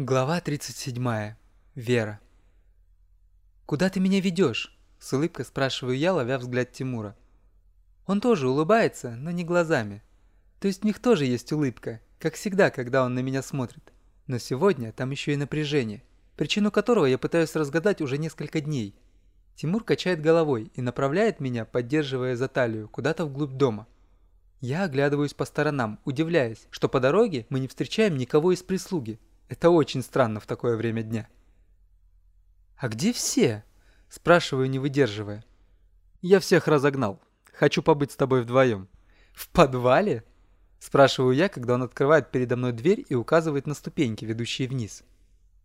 Глава 37. Вера. «Куда ты меня ведешь?» – с улыбкой спрашиваю я, ловя взгляд Тимура. Он тоже улыбается, но не глазами. То есть у них тоже есть улыбка, как всегда, когда он на меня смотрит. Но сегодня там еще и напряжение, причину которого я пытаюсь разгадать уже несколько дней. Тимур качает головой и направляет меня, поддерживая за талию, куда-то вглубь дома. Я оглядываюсь по сторонам, удивляясь, что по дороге мы не встречаем никого из прислуги – это очень странно в такое время дня. «А где все?» – спрашиваю, не выдерживая. «Я всех разогнал. Хочу побыть с тобой вдвоем». «В подвале?» – спрашиваю я, когда он открывает передо мной дверь и указывает на ступеньки, ведущие вниз.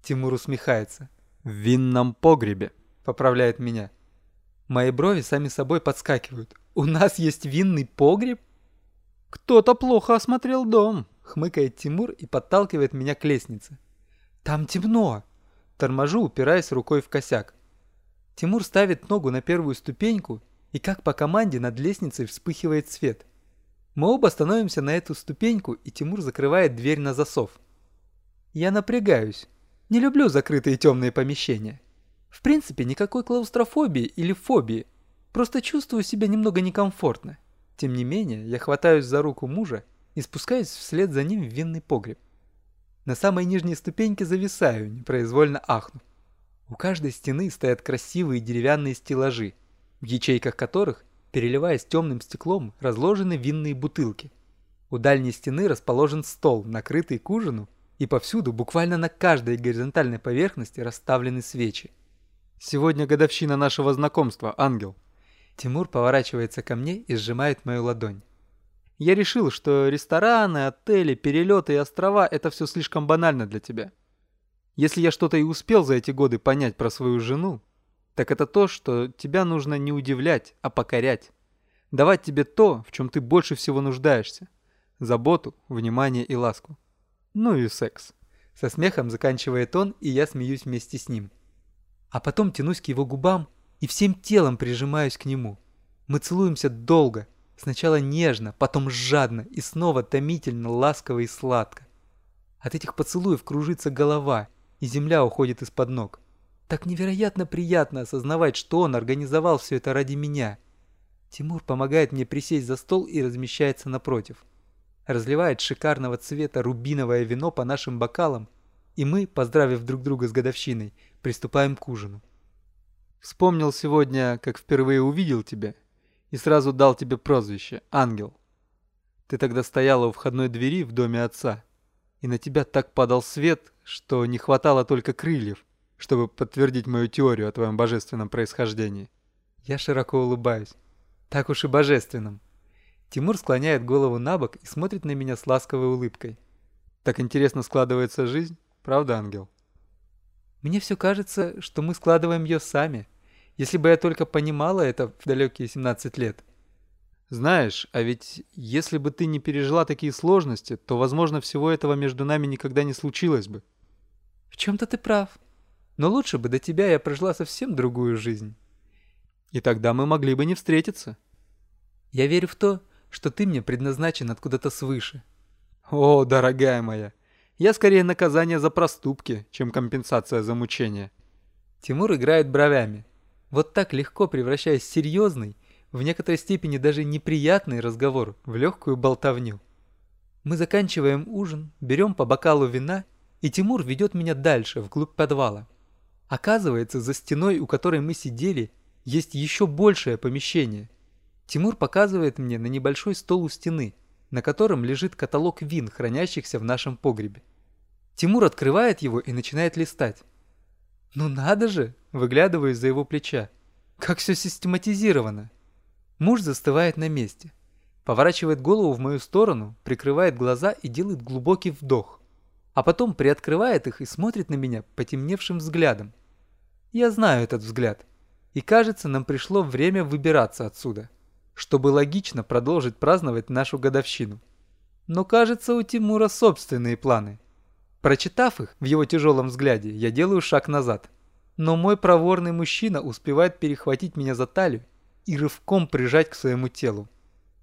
Тимур усмехается. «В винном погребе», – поправляет меня. Мои брови сами собой подскакивают. «У нас есть винный погреб?» «Кто-то плохо осмотрел дом», Хмыкает Тимур и подталкивает меня к лестнице. «Там темно!» Торможу, упираясь рукой в косяк. Тимур ставит ногу на первую ступеньку, и как по команде над лестницей вспыхивает свет. Мы оба становимся на эту ступеньку, и Тимур закрывает дверь на засов. Я напрягаюсь. Не люблю закрытые темные помещения. В принципе, никакой клаустрофобии или фобии. Просто чувствую себя немного некомфортно. Тем не менее, я хватаюсь за руку мужа и спускаюсь вслед за ним в винный погреб. На самой нижней ступеньке зависаю, непроизвольно ахнув. У каждой стены стоят красивые деревянные стеллажи, в ячейках которых, переливаясь темным стеклом, разложены винные бутылки. У дальней стены расположен стол, накрытый к ужину, и повсюду, буквально на каждой горизонтальной поверхности, расставлены свечи. «Сегодня годовщина нашего знакомства, ангел». Тимур поворачивается ко мне и сжимает мою ладонь. Я решил, что рестораны, отели, перелеты и острова – это все слишком банально для тебя. Если я что-то и успел за эти годы понять про свою жену, так это то, что тебя нужно не удивлять, а покорять. Давать тебе то, в чем ты больше всего нуждаешься. Заботу, внимание и ласку. Ну и секс. Со смехом заканчивает он, и я смеюсь вместе с ним. А потом тянусь к его губам и всем телом прижимаюсь к нему. Мы целуемся долго, Сначала нежно, потом жадно и снова томительно, ласково и сладко. От этих поцелуев кружится голова, и земля уходит из-под ног. Так невероятно приятно осознавать, что он организовал все это ради меня. Тимур помогает мне присесть за стол и размещается напротив. Разливает шикарного цвета рубиновое вино по нашим бокалам, и мы, поздравив друг друга с годовщиной, приступаем к ужину. Вспомнил сегодня, как впервые увидел тебя и сразу дал тебе прозвище «Ангел». Ты тогда стояла у входной двери в доме отца, и на тебя так падал свет, что не хватало только крыльев, чтобы подтвердить мою теорию о твоем божественном происхождении. Я широко улыбаюсь. Так уж и божественном. Тимур склоняет голову на бок и смотрит на меня с ласковой улыбкой. Так интересно складывается жизнь, правда, ангел? Мне все кажется, что мы складываем ее сами – если бы я только понимала это в далекие 17 лет. Знаешь, а ведь если бы ты не пережила такие сложности, то, возможно, всего этого между нами никогда не случилось бы. В чем-то ты прав. Но лучше бы до тебя я прожила совсем другую жизнь. И тогда мы могли бы не встретиться. Я верю в то, что ты мне предназначен откуда-то свыше. О, дорогая моя, я скорее наказание за проступки, чем компенсация за мучения. Тимур играет бровями. Вот так легко превращаясь серьезный, в некоторой степени даже неприятный разговор в легкую болтовню. Мы заканчиваем ужин, берем по бокалу вина, и Тимур ведет меня дальше, вглубь подвала. Оказывается, за стеной, у которой мы сидели, есть еще большее помещение. Тимур показывает мне на небольшой стол у стены, на котором лежит каталог вин, хранящихся в нашем погребе. Тимур открывает его и начинает листать. «Ну надо же!» – выглядываю из-за его плеча. «Как все систематизировано!» Муж застывает на месте. Поворачивает голову в мою сторону, прикрывает глаза и делает глубокий вдох. А потом приоткрывает их и смотрит на меня потемневшим взглядом. Я знаю этот взгляд. И кажется, нам пришло время выбираться отсюда, чтобы логично продолжить праздновать нашу годовщину. Но кажется, у Тимура собственные планы. Прочитав их в его тяжелом взгляде, я делаю шаг назад. Но мой проворный мужчина успевает перехватить меня за талию и рывком прижать к своему телу.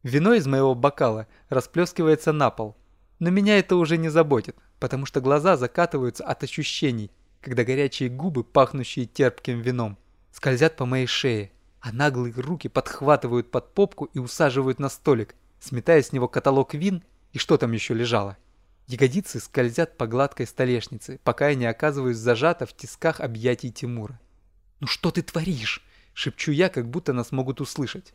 Вино из моего бокала расплескивается на пол. Но меня это уже не заботит. потому что глаза закатываются от ощущений, когда горячие губы, пахнущие терпким вином, скользят по моей шее, а наглые руки подхватывают под попку и усаживают на столик, сметая с него каталог вин и что там еще лежало. Ягодицы скользят по гладкой столешнице, пока я не оказываюсь зажата в тисках объятий Тимура. «Ну что ты творишь?» – шепчу я, как будто нас могут услышать.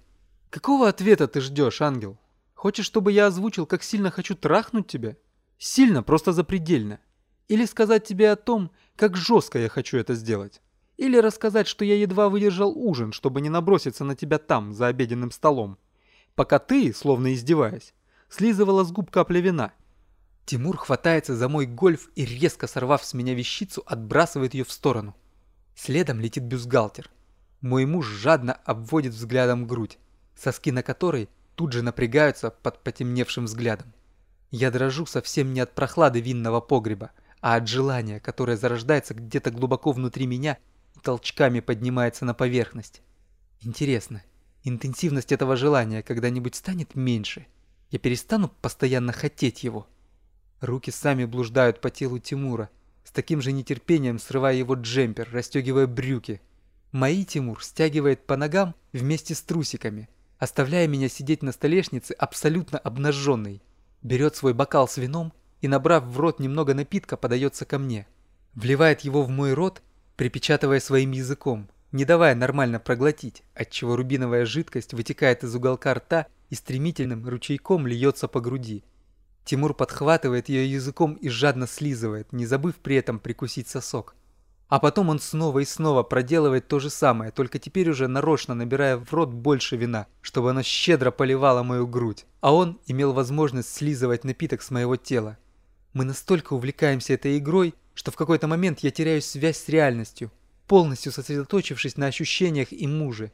«Какого ответа ты ждешь, ангел? Хочешь, чтобы я озвучил, как сильно хочу трахнуть тебя? Сильно, просто запредельно. Или сказать тебе о том, как жестко я хочу это сделать? Или рассказать, что я едва выдержал ужин, чтобы не наброситься на тебя там, за обеденным столом? Пока ты, словно издеваясь, слизывала с губ капля вина – Тимур хватается за мой гольф и, резко сорвав с меня вещицу, отбрасывает ее в сторону. Следом летит бюстгальтер. Мой муж жадно обводит взглядом грудь, соски на которой тут же напрягаются под потемневшим взглядом. Я дрожу совсем не от прохлады винного погреба, а от желания, которое зарождается где-то глубоко внутри меня и толчками поднимается на поверхность. Интересно, интенсивность этого желания когда-нибудь станет меньше? Я перестану постоянно хотеть его? Руки сами блуждают по телу Тимура, с таким же нетерпением срывая его джемпер, расстегивая брюки. Мои Тимур стягивает по ногам вместе с трусиками, оставляя меня сидеть на столешнице абсолютно обнаженной. Берет свой бокал с вином и, набрав в рот немного напитка, подается ко мне. Вливает его в мой рот, припечатывая своим языком, не давая нормально проглотить, отчего рубиновая жидкость вытекает из уголка рта и стремительным ручейком льется по груди. Тимур подхватывает ее языком и жадно слизывает, не забыв при этом прикусить сосок. А потом он снова и снова проделывает то же самое, только теперь уже нарочно набирая в рот больше вина, чтобы оно щедро поливало мою грудь. А он имел возможность слизывать напиток с моего тела. Мы настолько увлекаемся этой игрой, что в какой-то момент я теряю связь с реальностью, полностью сосредоточившись на ощущениях и муже.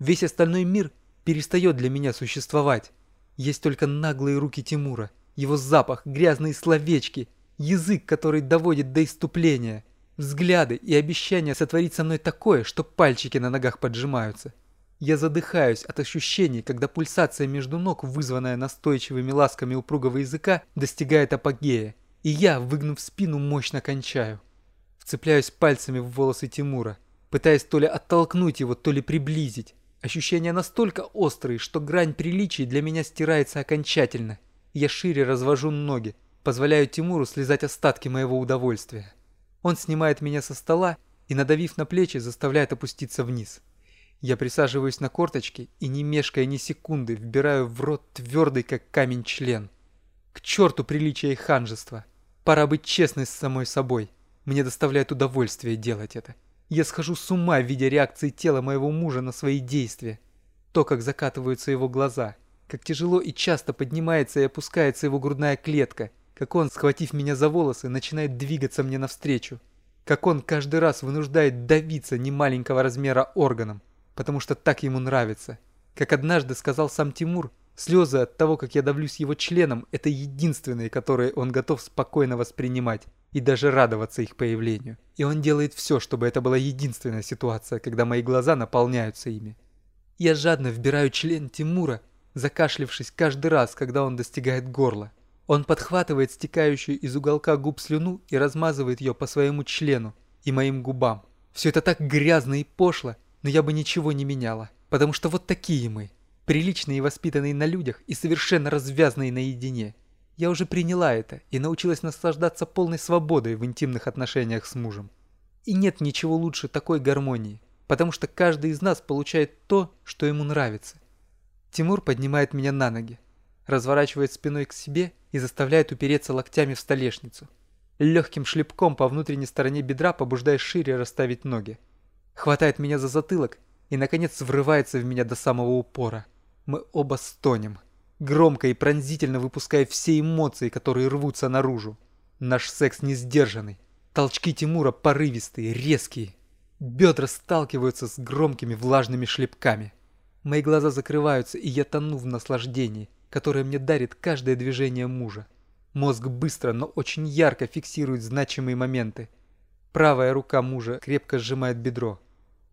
Весь остальной мир перестает для меня существовать. Есть только наглые руки Тимура – его запах, грязные словечки, язык, который доводит до иступления, взгляды и обещания сотворить со мной такое, что пальчики на ногах поджимаются. Я задыхаюсь от ощущений, когда пульсация между ног, вызванная настойчивыми ласками упругого языка, достигает апогея, и я, выгнув спину, мощно кончаю. Вцепляюсь пальцами в волосы Тимура, пытаясь то ли оттолкнуть его, то ли приблизить. Ощущения настолько острые, что грань приличий для меня стирается окончательно – я шире развожу ноги, позволяю Тимуру слезать остатки моего удовольствия. Он снимает меня со стола и, надавив на плечи, заставляет опуститься вниз. Я присаживаюсь на корточки и, не мешкая ни секунды, вбираю в рот твердый, как камень, член. К черту приличия и ханжества. Пора быть честной с самой собой. Мне доставляет удовольствие делать это. Я схожу с ума, видя реакции тела моего мужа на свои действия. То, как закатываются его глаза – как тяжело и часто поднимается и опускается его грудная клетка, как он, схватив меня за волосы, начинает двигаться мне навстречу, как он каждый раз вынуждает давиться немаленького размера органом, потому что так ему нравится. Как однажды сказал сам Тимур, слезы от того, как я давлюсь его членом, это единственные, которые он готов спокойно воспринимать и даже радоваться их появлению. И он делает все, чтобы это была единственная ситуация, когда мои глаза наполняются ими. Я жадно вбираю член Тимура, закашлившись каждый раз, когда он достигает горла. Он подхватывает стекающую из уголка губ слюну и размазывает ее по своему члену и моим губам. Все это так грязно и пошло, но я бы ничего не меняла, потому что вот такие мы, приличные и воспитанные на людях и совершенно развязанные наедине. Я уже приняла это и научилась наслаждаться полной свободой в интимных отношениях с мужем. И нет ничего лучше такой гармонии, потому что каждый из нас получает то, что ему нравится. Тимур поднимает меня на ноги, разворачивает спиной к себе и заставляет упереться локтями в столешницу. Легким шлепком по внутренней стороне бедра побуждая шире расставить ноги. Хватает меня за затылок и, наконец, врывается в меня до самого упора. Мы оба стонем, громко и пронзительно выпуская все эмоции, которые рвутся наружу. Наш секс не сдержанный. Толчки Тимура порывистые, резкие. Бедра сталкиваются с громкими влажными шлепками. Мои глаза закрываются, и я тону в наслаждении, которое мне дарит каждое движение мужа. Мозг быстро, но очень ярко фиксирует значимые моменты. Правая рука мужа крепко сжимает бедро.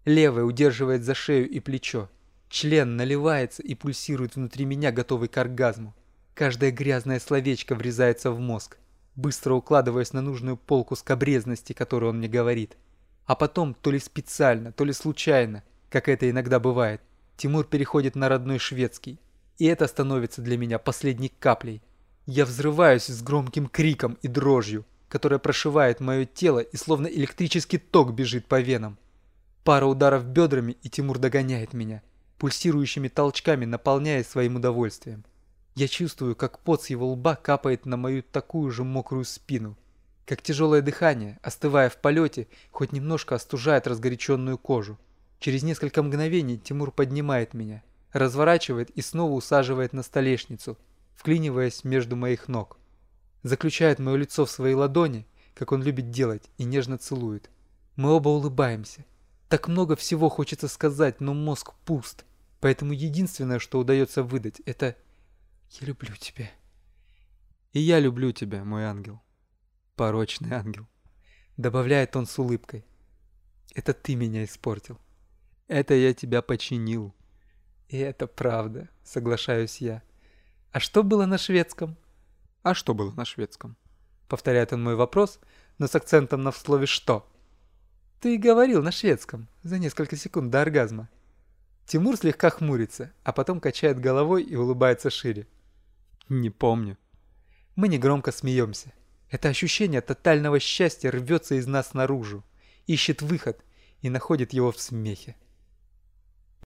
Левая удерживает за шею и плечо. Член наливается и пульсирует внутри меня, готовый к оргазму. Каждое грязное словечко врезается в мозг. быстро укладываясь на нужную полку скобрезности, которую он мне говорит. А потом, то ли специально, то ли случайно, как это иногда бывает, Тимур переходит на родной шведский. И это становится для меня последней каплей. Я взрываюсь с громким криком и дрожью, которая прошивает мое тело и словно электрический ток бежит по венам. Пара ударов бедрами, и Тимур догоняет меня, пульсирующими толчками наполняя своим удовольствием. Я чувствую, как пот с его лба капает на мою такую же мокрую спину, как тяжелое дыхание, остывая в полете, хоть немножко остужает разгоряченную кожу. Через несколько мгновений Тимур поднимает меня, разворачивает и снова усаживает на столешницу, вклиниваясь между моих ног. Заключает мое лицо в свои ладони, как он любит делать, и нежно целует. Мы оба улыбаемся. Так много всего хочется сказать, но мозг пуст. Поэтому единственное, что удается выдать, это «Я люблю тебя». «И я люблю тебя, мой ангел. Порочный ангел», — добавляет он с улыбкой. «Это ты меня испортил». «Это я тебя починил». «И это правда», — соглашаюсь я. «А что было на шведском?» «А что было на шведском?» Повторяет он мой вопрос, но с акцентом на слове «что». «Ты говорил на шведском за несколько секунд до оргазма». Тимур слегка хмурится, а потом качает головой и улыбается шире. «Не помню». Мы негромко смеемся. Это ощущение тотального счастья рвется из нас наружу, ищет выход и находит его в смехе.